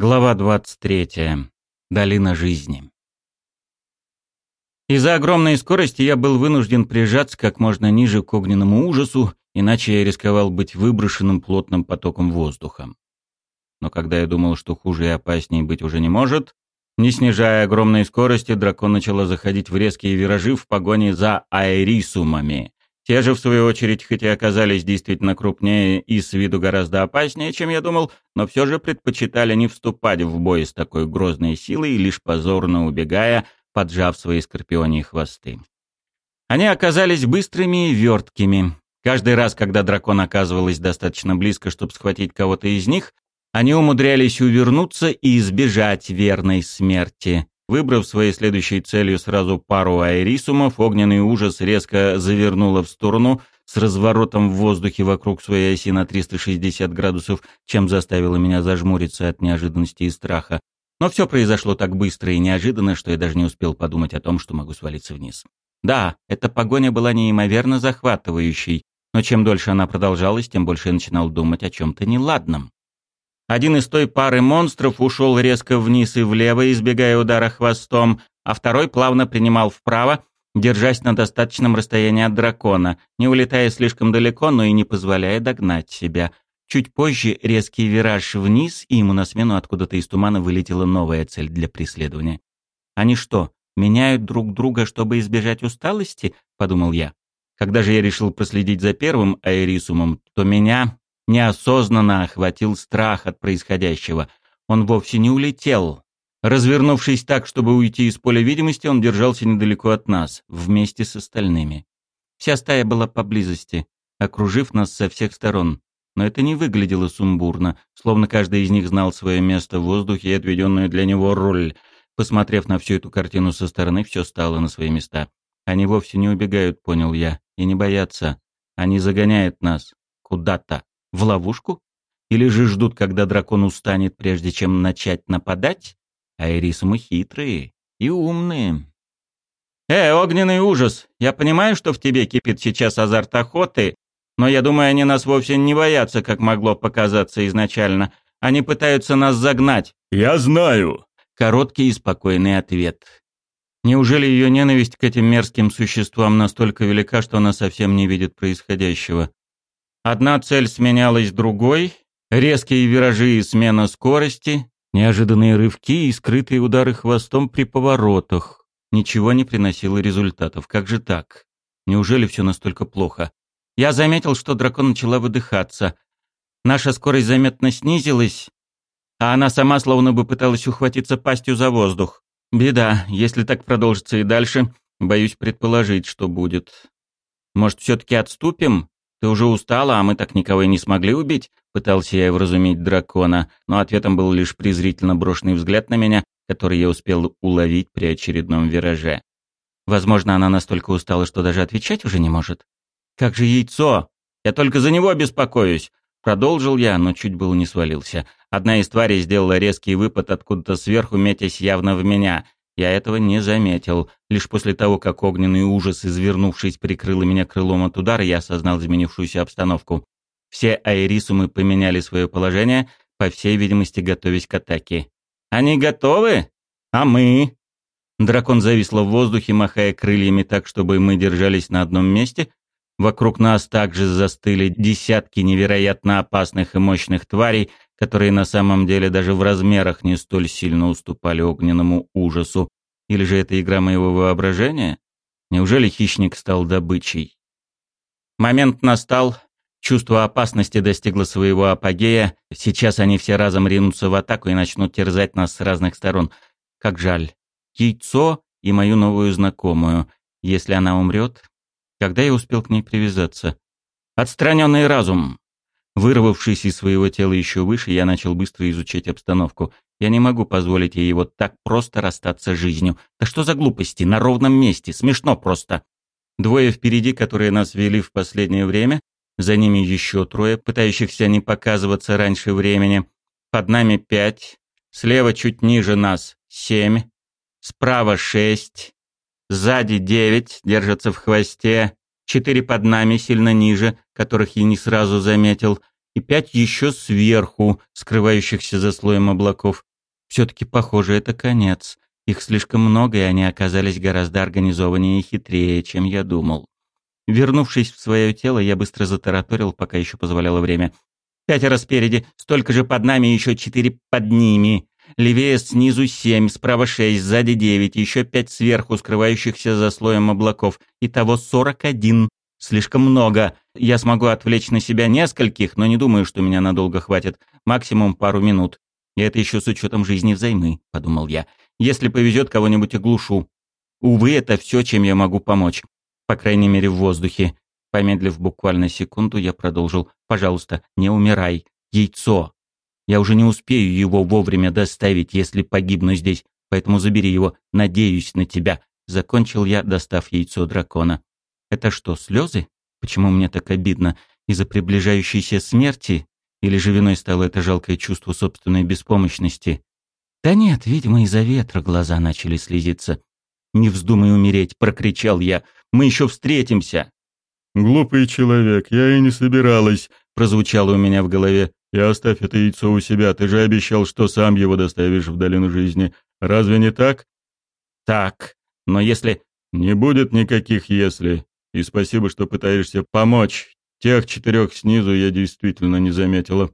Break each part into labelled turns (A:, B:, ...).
A: Глава 23. Долина жизни. Из-за огромной скорости я был вынужден прижаться как можно ниже к огненному ужасу, иначе я рисковал быть выброшенным плотным потоком воздуха. Но когда я думал, что хуже и опаснее быть уже не может, не снижая огромной скорости, дракон начал заходить в резкие виражи в погоне за аэрисумами, те же, в свою очередь, хотя оказались действительно крупнее и с виду гораздо опаснее, чем я думал, но все же предпочитали не вступать в бой с такой грозной силой, лишь позорно убегая, поджав свои скорпионьи хвосты. Они оказались быстрыми и верткими. Каждый раз, когда дракон оказывалась достаточно близко, чтобы схватить кого-то из них, они умудрялись увернуться и избежать верной смерти. Выбрав своей следующей целью сразу пару аэрисумов, огненный ужас резко завернула в сторону с разворотом в воздухе вокруг своей оси на 360 градусов, чем заставило меня зажмуриться от неожиданности и страха. Но все произошло так быстро и неожиданно, что я даже не успел подумать о том, что могу свалиться вниз. Да, эта погоня была неимоверно захватывающей, но чем дольше она продолжалась, тем больше я начинал думать о чем-то неладном. Один из той пары монстров ушел резко вниз и влево, избегая удара хвостом, а второй плавно принимал вправо, держась на достаточном расстоянии от дракона, не улетая слишком далеко, но и не позволяя догнать себя. Чуть позже резкий вираж вниз, и ему на смену откуда-то из тумана вылетела новая цель для преследования. «Они что, меняют друг друга, чтобы избежать усталости?» — подумал я. Когда же я решил проследить за первым аэрисумом, то меня неосознанно охватил страх от происходящего. Он вовсе не улетел. Развернувшись так, чтобы уйти из поля видимости, он держался недалеко от нас, вместе с остальными. Вся стая была поблизости, окружив нас со всех сторон. Но это не выглядело сумбурно, словно каждый из них знал свое место в воздухе и отведенную для него роль. Посмотрев на всю эту картину со стороны, все стало на свои места. Они вовсе не убегают, понял я, и не боятся. Они загоняют нас. Куда-то. В ловушку? Или же ждут, когда дракон устанет, прежде чем начать нападать? А Ирису мы хитрые и умные. «Э, огненный ужас! Я понимаю, что в тебе кипит сейчас азарт охоты, но я думаю, они нас вовсе не боятся, как могло показаться изначально. Они пытаются нас загнать».
B: «Я знаю!»
A: Короткий и спокойный ответ. Неужели ее ненависть к этим мерзким существам настолько велика, что она совсем не видит происходящего? Одна цель сменялась другой, резкие виражи и смена скорости, неожиданные рывки и скрытые удары хвостом при поворотах. Ничего не приносило результатов. Как же так? Неужели все настолько плохо? Я заметил, что дракон начала выдыхаться. Наша скорость заметно снизилась, а она сама словно бы пыталась ухватиться пастью за воздух. Беда, если так продолжится и дальше, боюсь предположить, что будет. Может, все-таки отступим? «Ты уже устала, а мы так никого и не смогли убить?» Пытался я вразумить дракона, но ответом был лишь презрительно брошенный взгляд на меня, который я успел уловить при очередном вираже. Возможно, она настолько устала, что даже отвечать уже не может. «Как же яйцо? Я только за него беспокоюсь!» Продолжил я, но чуть было не свалился. Одна из тварей сделала резкий выпад откуда-то сверху, метясь явно в меня. Я этого не заметил. Лишь после того, как огненный ужас, извернувшись, прикрыл меня крылом от удара, я осознал изменившуюся обстановку. Все аэрисумы поменяли свое положение, по всей видимости, готовясь к атаке. «Они готовы? А мы?» Дракон зависло в воздухе, махая крыльями так, чтобы мы держались на одном месте. Вокруг нас также застыли десятки невероятно опасных и мощных тварей, которые на самом деле даже в размерах не столь сильно уступали огненному ужасу. Или же это игра моего воображения? Неужели хищник стал добычей? Момент настал. Чувство опасности достигло своего апогея. Сейчас они все разом ринутся в атаку и начнут терзать нас с разных сторон. Как жаль. Яйцо и мою новую знакомую. Если она умрет, когда я успел к ней привязаться? Отстраненный разум. Вырвавшись из своего тела еще выше, я начал быстро изучать обстановку. Я не могу позволить ей вот так просто расстаться жизнью. Да что за глупости? На ровном месте. Смешно просто. Двое впереди, которые нас вели в последнее время. За ними еще трое, пытающихся не показываться раньше времени. Под нами пять. Слева чуть ниже нас семь. Справа шесть. Сзади девять, держатся в хвосте четыре под нами, сильно ниже, которых я не сразу заметил, и пять еще сверху, скрывающихся за слоем облаков. Все-таки, похоже, это конец. Их слишком много, и они оказались гораздо организованнее и хитрее, чем я думал. Вернувшись в свое тело, я быстро затараторил, пока еще позволяло время. Пятеро спереди, столько же под нами, еще четыре под ними. Левее снизу семь, справа шесть, сзади девять, еще пять сверху, скрывающихся за слоем облаков. Итого сорок один. Слишком много. Я смогу отвлечь на себя нескольких, но не думаю, что меня надолго хватит. Максимум пару минут. И это еще с учетом жизни взаймы, подумал я. Если повезет, кого-нибудь оглушу. Увы, это все, чем я могу помочь. По крайней мере, в воздухе. Помедлив буквально секунду, я продолжил. «Пожалуйста, не умирай. Яйцо. Я уже не успею его вовремя доставить, если погибну здесь, поэтому забери его. Надеюсь на тебя». Закончил я, достав яйцо дракона. «Это что, слезы? Почему мне так обидно? Из-за приближающейся смерти? Или же виной стало это жалкое чувство собственной беспомощности?» «Да нет, видимо, из-за ветра глаза начали слезиться». «Не вздумай умереть!» — прокричал я. Мы еще встретимся».
B: «Глупый человек, я и не собиралась», — прозвучало у меня в голове. «И оставь это яйцо у себя, ты же обещал, что сам его доставишь в долину жизни. Разве не так?»
A: «Так, но если...»
B: «Не будет никаких «если». И спасибо, что пытаешься помочь. Тех четырех снизу я действительно не заметила.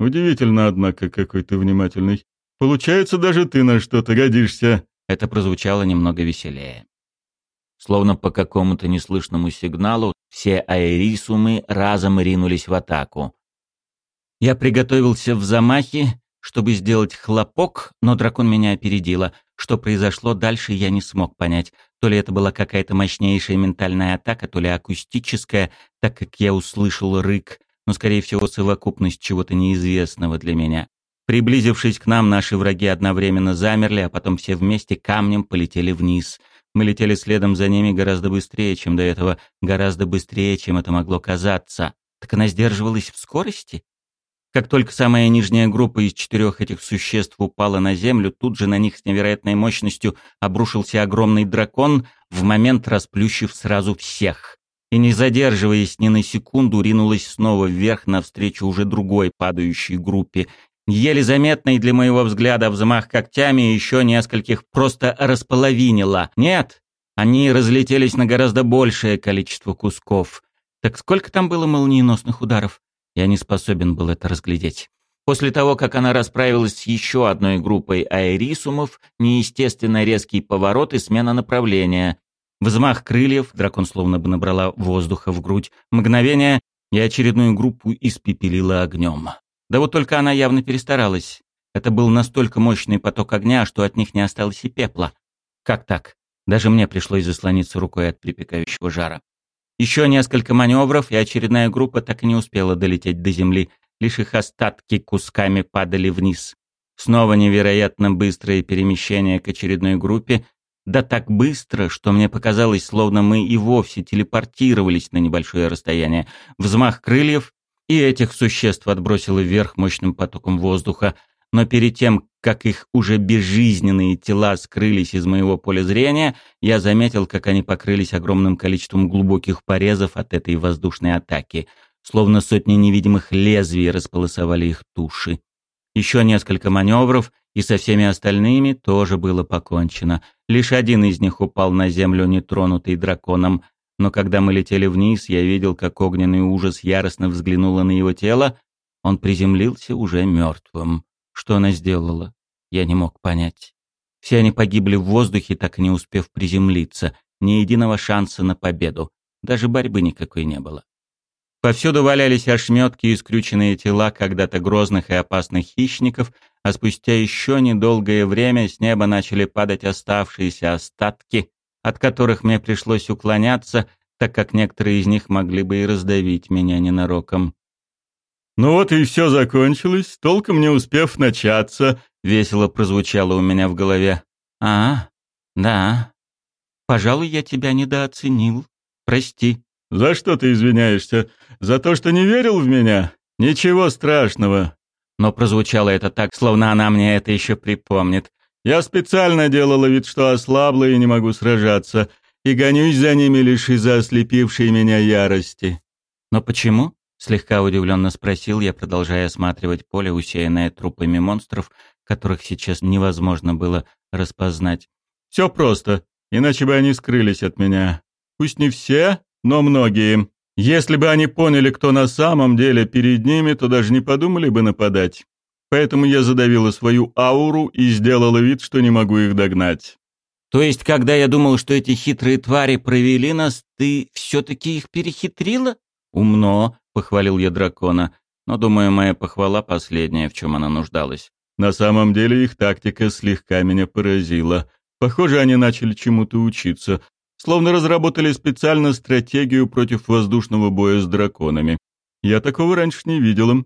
B: Удивительно, однако, какой ты внимательный. Получается, даже ты на что-то годишься».
A: Это прозвучало немного веселее. Словно по какому-то неслышному сигналу, все аэрисумы разом ринулись в атаку. Я приготовился в замахе, чтобы сделать хлопок, но дракон меня опередила. Что произошло дальше, я не смог понять. То ли это была какая-то мощнейшая ментальная атака, то ли акустическая, так как я услышал рык, но, скорее всего, совокупность чего-то неизвестного для меня. Приблизившись к нам, наши враги одновременно замерли, а потом все вместе камнем полетели вниз — мы летели следом за ними гораздо быстрее, чем до этого, гораздо быстрее, чем это могло казаться. Так она сдерживалась в скорости? Как только самая нижняя группа из четырех этих существ упала на землю, тут же на них с невероятной мощностью обрушился огромный дракон, в момент расплющив сразу всех. И не задерживаясь ни на секунду, ринулась снова вверх навстречу уже другой падающей группе, Еле заметный для моего взгляда взмах когтями еще нескольких просто располовинило. Нет, они разлетелись на гораздо большее количество кусков. Так сколько там было молниеносных ударов? Я не способен был это разглядеть. После того, как она расправилась с еще одной группой аэрисумов, неестественно резкий поворот и смена направления. Взмах крыльев, дракон словно бы набрала воздуха в грудь. Мгновение, и очередную группу испепелила огнем. Да вот только она явно перестаралась. Это был настолько мощный поток огня, что от них не осталось и пепла. Как так? Даже мне пришлось заслониться рукой от припекающего жара. Еще несколько маневров, и очередная группа так и не успела долететь до земли. Лишь их остатки кусками падали вниз. Снова невероятно быстрое перемещение к очередной группе. Да так быстро, что мне показалось, словно мы и вовсе телепортировались на небольшое расстояние. Взмах крыльев, и этих существ отбросило вверх мощным потоком воздуха, но перед тем, как их уже безжизненные тела скрылись из моего поля зрения, я заметил, как они покрылись огромным количеством глубоких порезов от этой воздушной атаки, словно сотни невидимых лезвий располосовали их туши. Еще несколько маневров, и со всеми остальными тоже было покончено. Лишь один из них упал на землю, нетронутый драконом, но когда мы летели вниз, я видел, как огненный ужас яростно взглянула на его тело. Он приземлился уже мертвым. Что она сделала? Я не мог понять. Все они погибли в воздухе, так и не успев приземлиться. Ни единого шанса на победу. Даже борьбы никакой не было. Повсюду валялись ошметки и скрюченные тела когда-то грозных и опасных хищников, а спустя еще недолгое время с неба начали падать оставшиеся остатки от которых мне пришлось уклоняться, так как некоторые из них могли бы и раздавить меня ненароком.
B: «Ну вот и все закончилось, толком не успев начаться», — весело прозвучало у меня в голове.
A: «А, да. Пожалуй, я тебя недооценил. Прости».
B: «За что ты извиняешься? За то, что не верил в меня? Ничего страшного».
A: Но прозвучало это так, словно она мне это еще припомнит.
B: Я специально делала вид, что ослабла и не могу сражаться, и гонюсь за ними лишь из-за ослепившей меня ярости».
A: «Но почему?» — слегка удивленно спросил я, продолжая осматривать поле, усеянное трупами монстров, которых сейчас невозможно было распознать.
B: «Все просто, иначе бы они скрылись от меня. Пусть не все, но многие. Если бы они поняли, кто на самом деле перед ними, то даже не подумали бы нападать. Поэтому я задавила свою ауру и сделала вид, что не могу их догнать.
A: То есть, когда я думал, что эти хитрые твари провели нас, ты все-таки их перехитрила? Умно, похвалил я дракона. Но, думаю, моя похвала последняя, в чем она нуждалась.
B: На самом деле их тактика слегка меня поразила. Похоже, они начали чему-то учиться, словно разработали специально стратегию против воздушного боя с драконами. Я такого раньше не видел.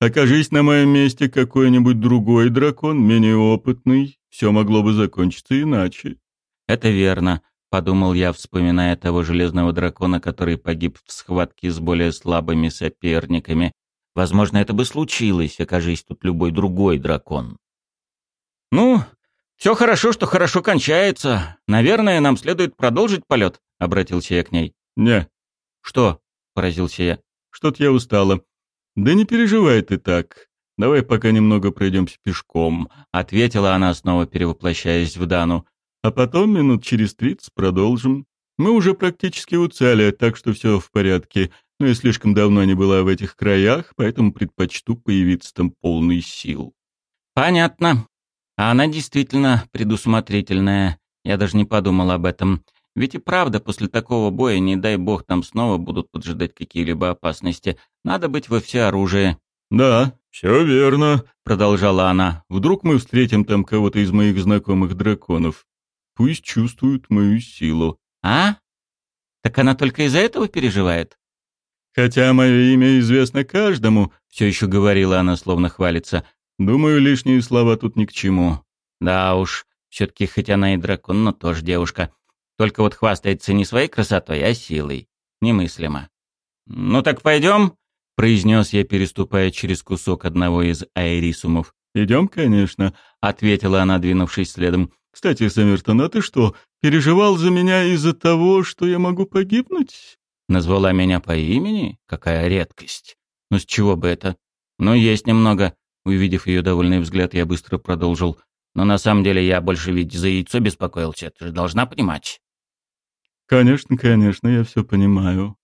B: Окажись на моем месте какой-нибудь другой дракон, менее опытный, все могло бы закончиться иначе.
A: Это верно, подумал я, вспоминая того железного дракона, который погиб в схватке с более слабыми соперниками. Возможно, это бы случилось, окажись тут любой другой дракон. Ну, «Все хорошо, что хорошо кончается. Наверное, нам следует продолжить полет», — обратился я к ней.
B: «Не».
A: «Что?» — поразился я.
B: «Что-то я устала». «Да не переживай ты так. Давай пока немного пройдемся пешком», — ответила она, снова перевоплощаясь в Дану. «А потом минут через тридцать продолжим. Мы уже практически у цели, так что все в порядке. Но я слишком давно не была в этих краях, поэтому предпочту появиться там полный сил».
A: «Понятно», а она действительно предусмотрительная. Я даже не подумал об этом. Ведь и правда, после такого боя, не дай бог, там снова будут поджидать какие-либо опасности. Надо быть во всеоружии.
B: «Да, все верно», — продолжала она. «Вдруг мы встретим там кого-то из моих знакомых драконов. Пусть чувствуют мою силу».
A: «А? Так она только из-за этого переживает?»
B: «Хотя мое имя известно каждому», —
A: все еще говорила она, словно хвалится.
B: Думаю, лишние слова тут ни к чему.
A: Да уж, все-таки хоть она и дракон, но тоже девушка. Только вот хвастается не своей красотой, а силой. Немыслимо. «Ну так пойдем?» — произнес я, переступая через кусок одного из аэрисумов.
B: «Идем, конечно», — ответила она, двинувшись следом. «Кстати, Саммертон, а ты что, переживал за меня из-за того, что я могу погибнуть?»
A: Назвала меня по имени? Какая редкость. Ну с чего бы это? Ну, есть немного. Увидев ее довольный взгляд, я быстро продолжил. «Но на самом деле я больше ведь за яйцо беспокоился, ты же должна понимать».
B: «Конечно, конечно, я все понимаю».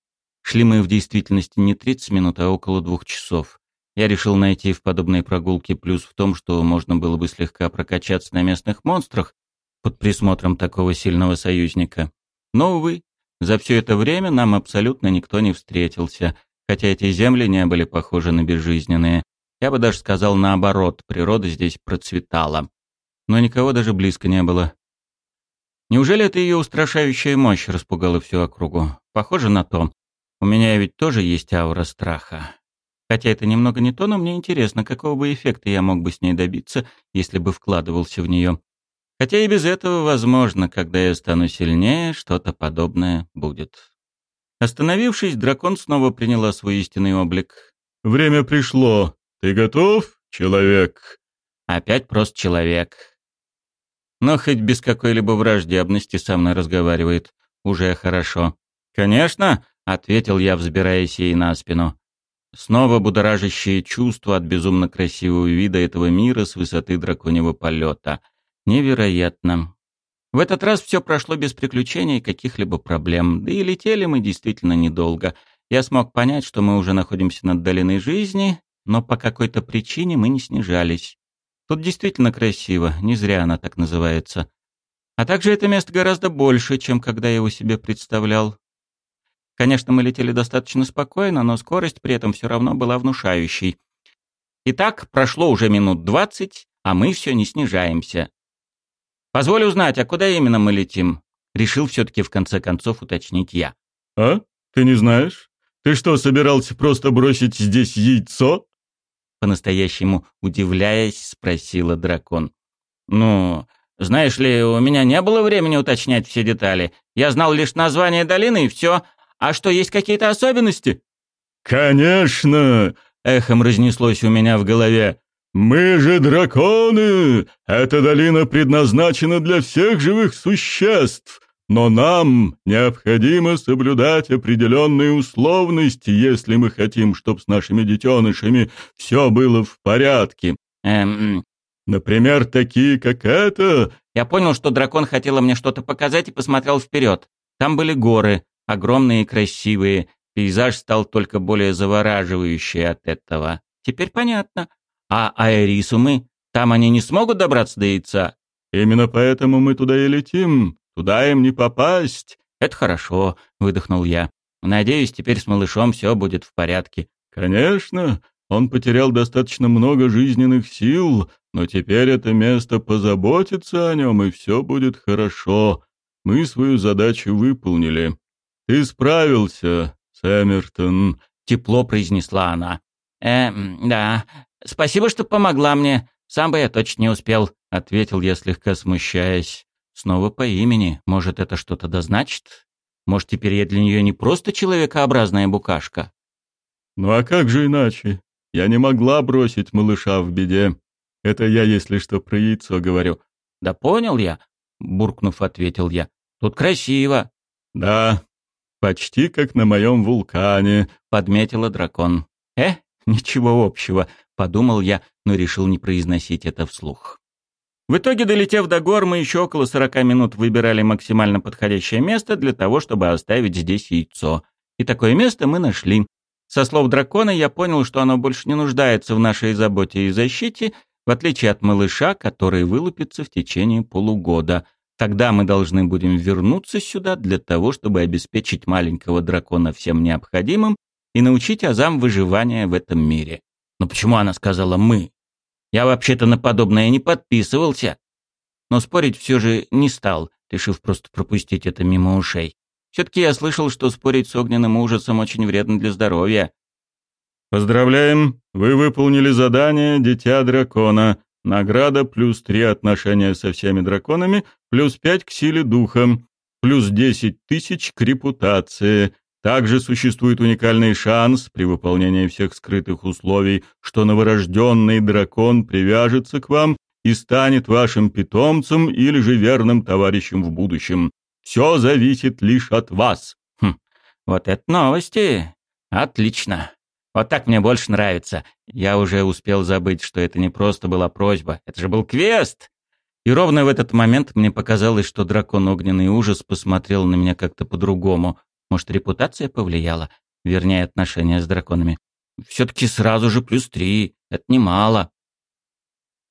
A: Шли мы в действительности не 30 минут, а около двух часов. Я решил найти в подобной прогулке плюс в том, что можно было бы слегка прокачаться на местных монстрах под присмотром такого сильного союзника. Но, увы, за все это время нам абсолютно никто не встретился, хотя эти земли не были похожи на безжизненные. Я бы даже сказал наоборот, природа здесь процветала. Но никого даже близко не было. Неужели это ее устрашающая мощь распугала всю округу? Похоже на то. У меня ведь тоже есть аура страха. Хотя это немного не то, но мне интересно, какого бы эффекта я мог бы с ней добиться, если бы вкладывался в нее. Хотя и без этого, возможно, когда я стану сильнее, что-то подобное будет. Остановившись, дракон снова приняла свой истинный облик.
B: «Время пришло», «Ты готов, человек?»
A: «Опять просто человек». Но хоть без какой-либо враждебности со мной разговаривает. Уже хорошо. «Конечно», — ответил я, взбираясь ей на спину. Снова будоражащее чувство от безумно красивого вида этого мира с высоты драконьего полета. Невероятно. В этот раз все прошло без приключений и каких-либо проблем. Да и летели мы действительно недолго. Я смог понять, что мы уже находимся над долиной жизни, но по какой-то причине мы не снижались. Тут действительно красиво, не зря она так называется. А также это место гораздо больше, чем когда я его себе представлял. Конечно, мы летели достаточно спокойно, но скорость при этом все равно была внушающей. Итак, прошло уже минут двадцать, а мы все не снижаемся. «Позволь узнать, а куда именно мы летим?» Решил все-таки в конце концов уточнить я.
B: «А? Ты не знаешь? Ты что, собирался просто бросить здесь яйцо?»
A: По-настоящему удивляясь, спросила дракон. «Ну, знаешь ли, у меня не было времени уточнять все детали. Я знал лишь название долины и все. А что, есть какие-то особенности?»
B: «Конечно!» — эхом разнеслось у меня в голове. «Мы же драконы! Эта долина предназначена для всех живых существ. Но нам необходимо соблюдать определенные условности, если мы хотим, чтобы с нашими детенышами все было в порядке.
A: Эм,
B: Например, такие, как это...»
A: Я понял, что дракон хотел мне что-то показать и посмотрел вперед. Там были горы, огромные и красивые. Пейзаж стал только более завораживающий от этого. Теперь понятно. А аэрисумы? Там они не смогут добраться до яйца?
B: Именно поэтому мы туда и летим. Туда им не попасть.
A: Это хорошо, выдохнул я. Надеюсь, теперь с малышом все будет в порядке.
B: Конечно, он потерял достаточно много жизненных сил, но теперь это место позаботится о нем, и все будет хорошо. Мы свою задачу выполнили. Ты справился, Сэмертон,
A: тепло произнесла она. Э, да. Спасибо, что помогла мне. Сам бы я точно не успел, ответил я, слегка смущаясь. Снова по имени. Может, это что-то дозначит? Может, теперь я для нее не просто человекообразная букашка?
B: Ну а как же иначе? Я не могла бросить малыша в беде. Это я, если что, про яйцо говорю.
A: Да понял я, буркнув, ответил я. Тут красиво.
B: Да, почти как на моем вулкане,
A: подметила дракон. Э, ничего общего, подумал я, но решил не произносить это вслух. В итоге, долетев до гор, мы еще около сорока минут выбирали максимально подходящее место для того, чтобы оставить здесь яйцо. И такое место мы нашли. Со слов дракона я понял, что оно больше не нуждается в нашей заботе и защите, в отличие от малыша, который вылупится в течение полугода. Тогда мы должны будем вернуться сюда для того, чтобы обеспечить маленького дракона всем необходимым и научить азам выживания в этом мире. Но почему она сказала «мы»? Я вообще-то на подобное не подписывался. Но спорить все же не стал, решив просто пропустить это мимо ушей. Все-таки я слышал, что спорить с огненным ужасом очень вредно для здоровья.
B: «Поздравляем! Вы выполнили задание «Дитя дракона». Награда плюс три отношения со всеми драконами, плюс пять к силе духа, плюс десять тысяч к репутации, также существует уникальный шанс при выполнении всех скрытых условий, что новорожденный дракон привяжется к вам и станет вашим питомцем или же верным товарищем в будущем. Все зависит лишь от вас.
A: Хм, вот это новости. Отлично. Вот так мне больше нравится. Я уже успел забыть, что это не просто была просьба. Это же был квест. И ровно в этот момент мне показалось, что дракон Огненный Ужас посмотрел на меня как-то по-другому. Может, репутация повлияла? Вернее, отношения с драконами. Все-таки сразу же плюс три. Это немало.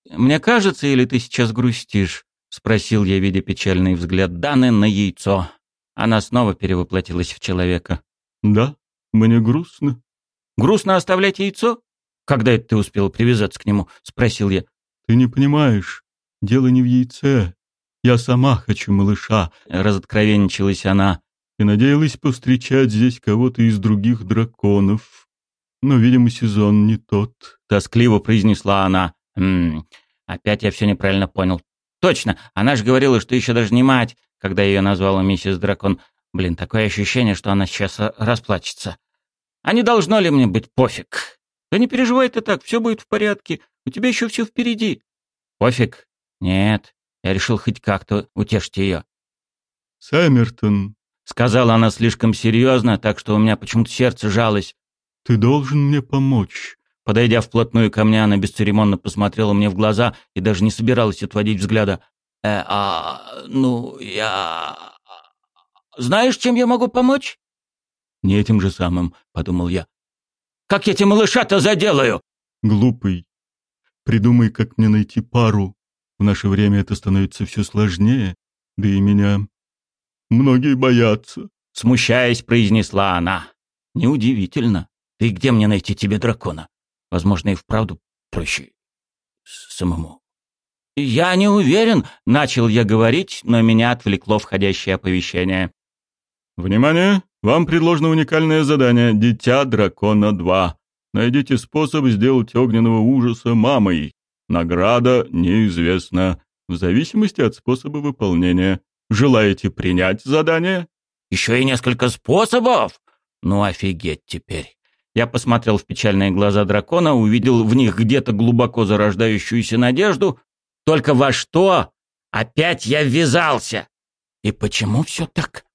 A: «Мне кажется, или ты сейчас грустишь?» — спросил я, видя печальный взгляд Даны на яйцо. Она снова перевоплотилась в человека.
B: «Да, мне грустно».
A: «Грустно оставлять яйцо? Когда это ты успел привязаться к нему?» — спросил я.
B: «Ты не понимаешь. Дело не в яйце. Я сама хочу малыша», —
A: разоткровенничалась она
B: и надеялась повстречать здесь кого-то из других драконов. Но, видимо, сезон не тот.
A: Тоскливо произнесла она. «М -м, опять я все неправильно понял. Точно, она же говорила, что еще даже не мать, когда ее назвала миссис Дракон. Блин, такое ощущение, что она сейчас э, расплачется. А не должно ли мне быть пофиг? Да не переживай ты так, все будет в порядке. У тебя еще все впереди. Пофиг? Нет. Я решил хоть как-то утешить ее.
B: Саммертон,
A: Сказала она слишком серьезно, так что у меня почему-то сердце жалось.
B: «Ты должен мне помочь».
A: Подойдя вплотную ко мне, она бесцеремонно посмотрела мне в глаза и даже не собиралась отводить взгляда. «Э, а, ну, я... Знаешь, чем я могу помочь?»
B: «Не этим же самым», — подумал я.
A: «Как я тебе малыша-то заделаю?»
B: «Глупый. Придумай, как мне найти пару. В наше время это становится все сложнее, да и меня Многие боятся.
A: Смущаясь, произнесла она. Неудивительно. Ты где мне найти тебе дракона? Возможно, и вправду проще самому. Я не уверен, начал я говорить, но меня отвлекло входящее оповещение.
B: Внимание! Вам предложено уникальное задание «Дитя дракона 2». Найдите способ сделать огненного ужаса мамой. Награда неизвестна, в зависимости от способа выполнения. Желаете принять задание?
A: Еще и несколько способов? Ну офигеть теперь. Я посмотрел в печальные глаза дракона, увидел в них где-то глубоко зарождающуюся надежду. Только во что опять я ввязался? И почему все так